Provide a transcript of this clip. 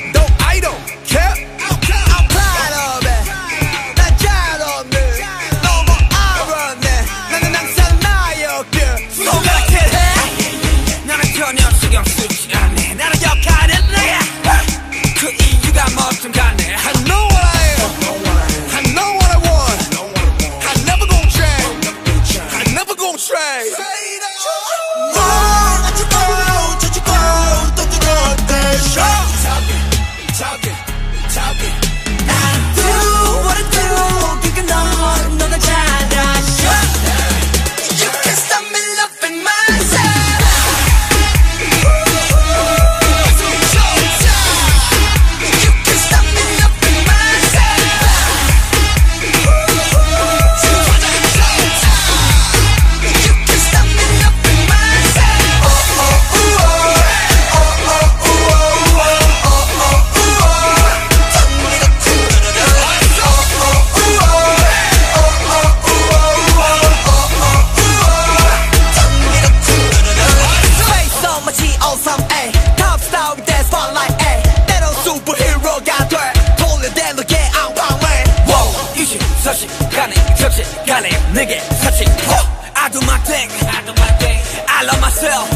that dope, I don't care. Myself